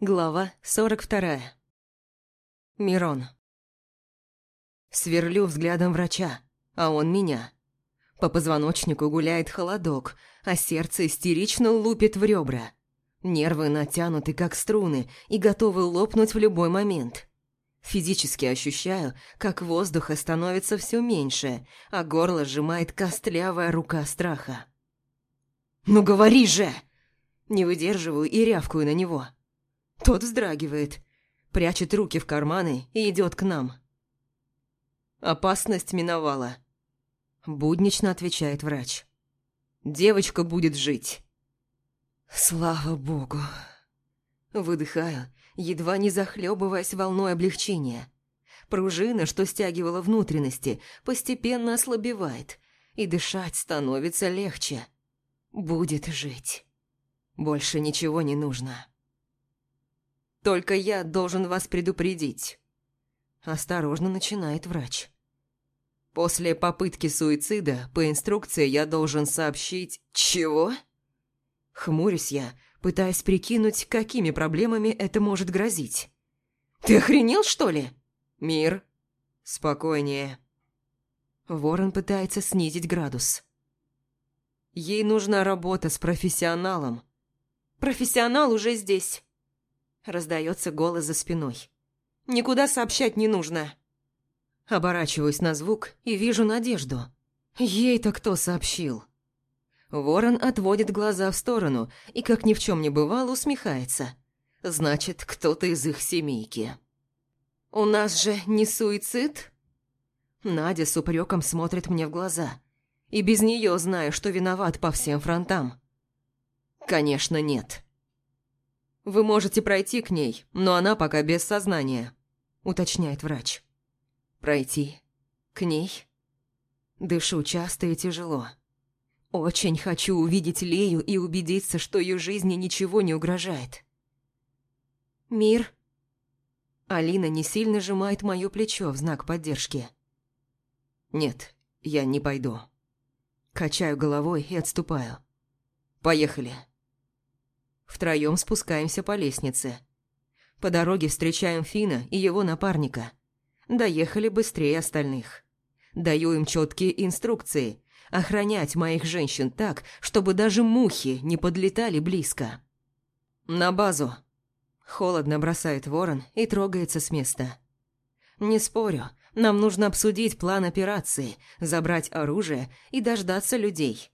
Глава 42. Мирон. Сверлю взглядом врача, а он меня. По позвоночнику гуляет холодок, а сердце истерично лупит в ребра. Нервы натянуты, как струны, и готовы лопнуть в любой момент. Физически ощущаю, как воздуха становится все меньше, а горло сжимает костлявая рука страха. «Ну говори же!» Не выдерживаю и рявкую на него. Тот вздрагивает, прячет руки в карманы и идет к нам. Опасность миновала. Буднично отвечает врач. Девочка будет жить. Слава богу. Выдыхаю, едва не захлебываясь волной облегчения. Пружина, что стягивала внутренности, постепенно ослабевает, и дышать становится легче. Будет жить. Больше ничего не нужно. Только я должен вас предупредить. Осторожно начинает врач. После попытки суицида по инструкции я должен сообщить... Чего? Хмурюсь я, пытаясь прикинуть, какими проблемами это может грозить. Ты охренел, что ли? Мир. Спокойнее. Ворон пытается снизить градус. Ей нужна работа с профессионалом. Профессионал уже здесь. Раздается голос за спиной. «Никуда сообщать не нужно». Оборачиваюсь на звук и вижу Надежду. Ей-то кто сообщил? Ворон отводит глаза в сторону и, как ни в чем не бывало, усмехается. Значит, кто-то из их семейки. «У нас же не суицид?» Надя с упреком смотрит мне в глаза. И без нее знаю, что виноват по всем фронтам. «Конечно, нет». «Вы можете пройти к ней, но она пока без сознания», – уточняет врач. «Пройти? К ней?» Дышу часто и тяжело. Очень хочу увидеть Лею и убедиться, что ее жизни ничего не угрожает. «Мир?» Алина не сильно сжимает мое плечо в знак поддержки. «Нет, я не пойду». Качаю головой и отступаю. «Поехали». Втроем спускаемся по лестнице. По дороге встречаем Фина и его напарника. Доехали быстрее остальных. Даю им четкие инструкции – охранять моих женщин так, чтобы даже мухи не подлетали близко. «На базу!» Холодно бросает ворон и трогается с места. «Не спорю, нам нужно обсудить план операции, забрать оружие и дождаться людей.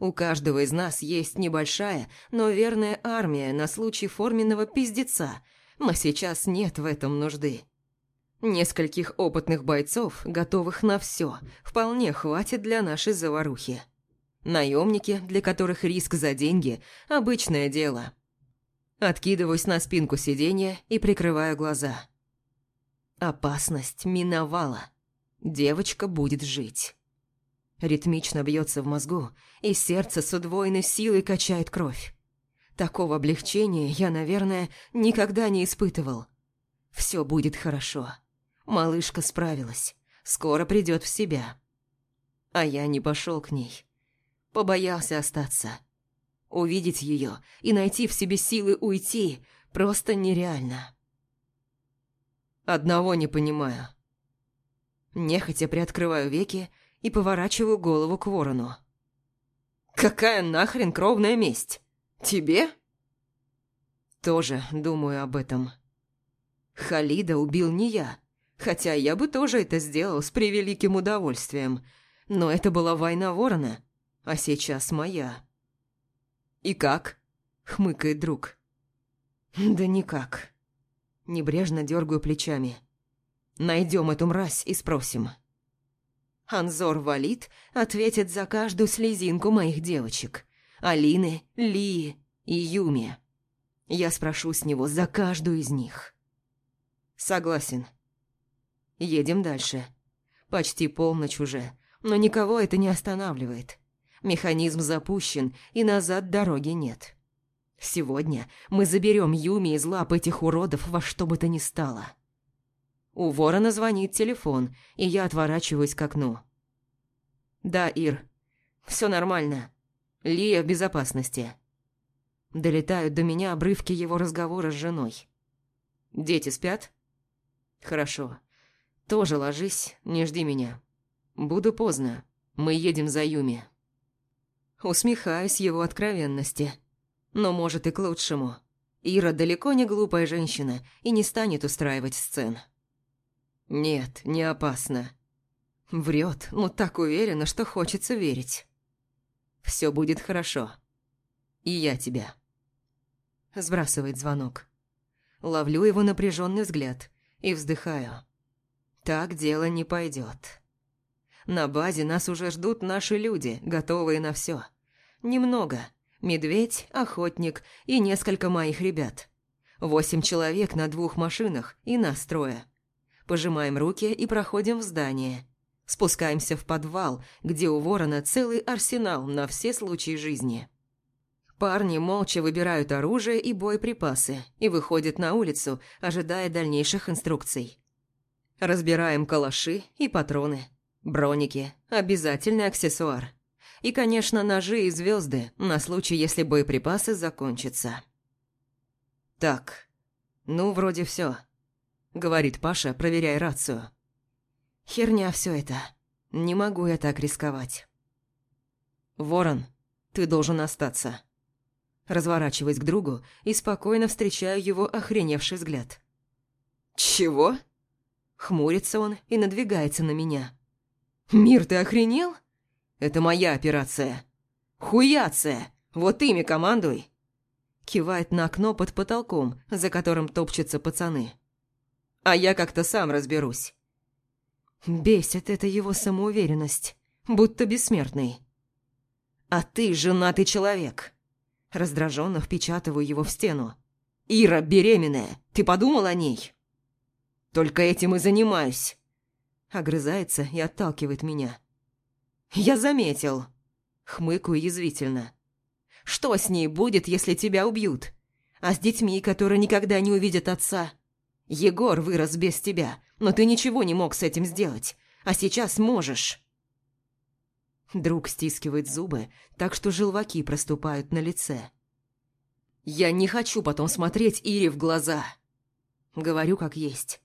У каждого из нас есть небольшая, но верная армия на случай форменного пиздеца, но сейчас нет в этом нужды. Нескольких опытных бойцов, готовых на все, вполне хватит для нашей заварухи. Наемники, для которых риск за деньги – обычное дело. Откидываюсь на спинку сиденья и прикрываю глаза. Опасность миновала. Девочка будет жить. Ритмично бьется в мозгу, и сердце с удвоенной силой качает кровь. Такого облегчения я, наверное, никогда не испытывал. Все будет хорошо. Малышка справилась. Скоро придет в себя. А я не пошел к ней. Побоялся остаться. Увидеть ее и найти в себе силы уйти просто нереально. Одного не понимаю. Нехотя приоткрываю веки и поворачиваю голову к ворону. «Какая нахрен кровная месть? Тебе?» Тоже думаю об этом. Халида убил не я, хотя я бы тоже это сделал с превеликим удовольствием. Но это была война ворона, а сейчас моя. «И как?» — хмыкает друг. «Да никак». Небрежно дергаю плечами. «Найдем эту мразь и спросим». Анзор Валит ответит за каждую слезинку моих девочек. Алины, Лии и Юми. Я спрошу с него за каждую из них. Согласен. Едем дальше. Почти полночь уже, но никого это не останавливает. Механизм запущен, и назад дороги нет. Сегодня мы заберем Юми из лап этих уродов во что бы то ни стало. У ворона звонит телефон, и я отворачиваюсь к окну. «Да, Ир, все нормально. Лия в безопасности». Долетают до меня обрывки его разговора с женой. «Дети спят?» «Хорошо. Тоже ложись, не жди меня. Буду поздно. Мы едем за Юми». Усмехаюсь его откровенности. Но может и к лучшему. Ира далеко не глупая женщина и не станет устраивать сцен. «Нет, не опасно». Врет, но так уверена, что хочется верить. «Все будет хорошо. И я тебя». Сбрасывает звонок. Ловлю его напряженный взгляд и вздыхаю. Так дело не пойдет. На базе нас уже ждут наши люди, готовые на все. Немного. Медведь, охотник и несколько моих ребят. Восемь человек на двух машинах и нас трое. Пожимаем руки и проходим в здание. Спускаемся в подвал, где у ворона целый арсенал на все случаи жизни. Парни молча выбирают оружие и боеприпасы и выходят на улицу, ожидая дальнейших инструкций. Разбираем калаши и патроны, броники, обязательный аксессуар. И, конечно, ножи и звезды на случай, если боеприпасы закончатся. «Так, ну, вроде все, говорит Паша, проверяя рацию. «Херня все это. Не могу я так рисковать». «Ворон, ты должен остаться». Разворачиваясь к другу и спокойно встречаю его охреневший взгляд. «Чего?» Хмурится он и надвигается на меня. «Мир, ты охренел? Это моя операция. Хуяция! Вот ими командуй!» Кивает на окно под потолком, за которым топчутся пацаны. «А я как-то сам разберусь». Бесит это его самоуверенность, будто бессмертный. «А ты женатый человек!» Раздраженно впечатываю его в стену. «Ира беременная! Ты подумал о ней?» «Только этим и занимаюсь!» Огрызается и отталкивает меня. «Я заметил!» Хмыкаю язвительно. «Что с ней будет, если тебя убьют? А с детьми, которые никогда не увидят отца? Егор вырос без тебя, но ты ничего не мог с этим сделать, а сейчас можешь!» Друг стискивает зубы, так что желваки проступают на лице. «Я не хочу потом смотреть Ире в глаза!» Говорю как есть.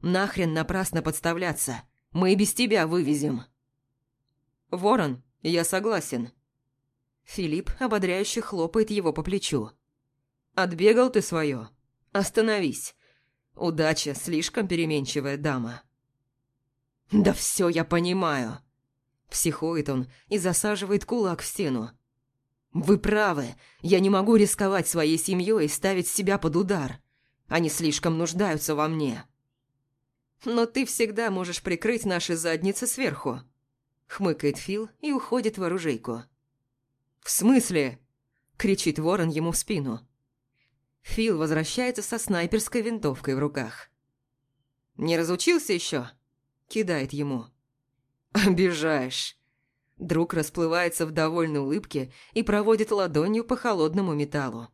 «Нахрен напрасно подставляться! Мы и без тебя вывезем!» «Ворон, я согласен!» Филипп ободряюще хлопает его по плечу. «Отбегал ты свое? Остановись! Удача слишком переменчивая дама!» «Да все я понимаю!» Психует он и засаживает кулак в стену. «Вы правы, я не могу рисковать своей семьей и ставить себя под удар. Они слишком нуждаются во мне». «Но ты всегда можешь прикрыть наши задницы сверху», — хмыкает Фил и уходит в оружейку. «В смысле?» — кричит ворон ему в спину. Фил возвращается со снайперской винтовкой в руках. «Не разучился еще?» — кидает ему. «Обижаешь». Друг расплывается в довольной улыбке и проводит ладонью по холодному металлу.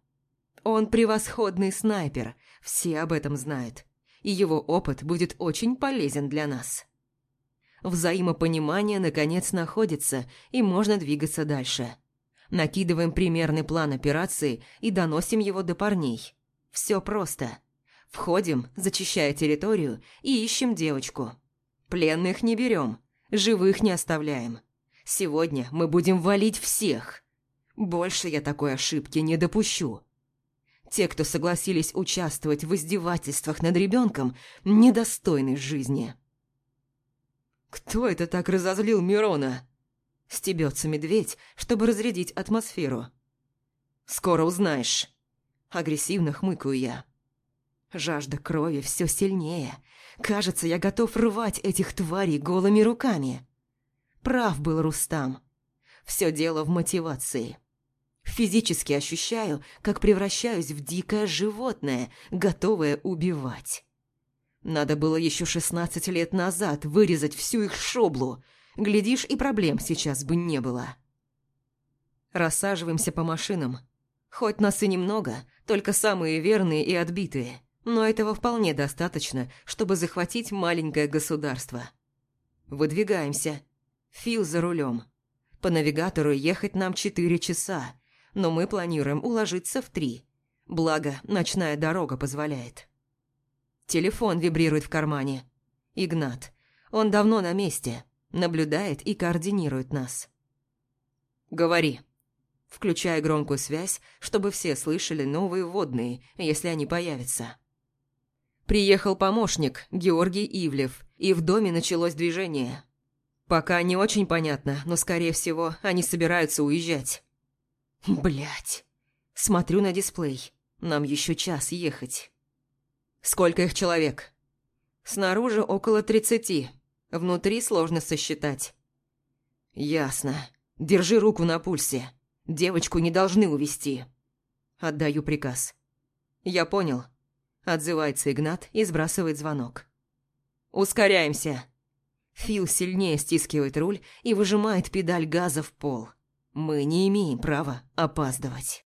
Он превосходный снайпер, все об этом знают, и его опыт будет очень полезен для нас. Взаимопонимание, наконец, находится, и можно двигаться дальше. Накидываем примерный план операции и доносим его до парней. Все просто. Входим, зачищая территорию, и ищем девочку. Пленных не берем, Живых не оставляем. Сегодня мы будем валить всех. Больше я такой ошибки не допущу. Те, кто согласились участвовать в издевательствах над ребенком, недостойны жизни. «Кто это так разозлил Мирона?» Стебется медведь, чтобы разрядить атмосферу. «Скоро узнаешь». Агрессивно хмыкаю я. Жажда крови все сильнее. Кажется, я готов рвать этих тварей голыми руками. Прав был Рустам. Все дело в мотивации. Физически ощущаю, как превращаюсь в дикое животное, готовое убивать. Надо было еще шестнадцать лет назад вырезать всю их шоблу. Глядишь, и проблем сейчас бы не было. Рассаживаемся по машинам. Хоть нас и немного, только самые верные и отбитые но этого вполне достаточно, чтобы захватить маленькое государство. Выдвигаемся. Фил за рулем. По навигатору ехать нам четыре часа, но мы планируем уложиться в три. Благо, ночная дорога позволяет. Телефон вибрирует в кармане. Игнат. Он давно на месте, наблюдает и координирует нас. «Говори», включая громкую связь, чтобы все слышали новые водные, если они появятся. Приехал помощник, Георгий Ивлев, и в доме началось движение. Пока не очень понятно, но, скорее всего, они собираются уезжать. Блять. Смотрю на дисплей. Нам еще час ехать. Сколько их человек? Снаружи около тридцати. Внутри сложно сосчитать. Ясно. Держи руку на пульсе. Девочку не должны увести. Отдаю приказ. Я понял. Отзывается Игнат и сбрасывает звонок. Ускоряемся. Фил сильнее стискивает руль и выжимает педаль газа в пол. Мы не имеем права опаздывать.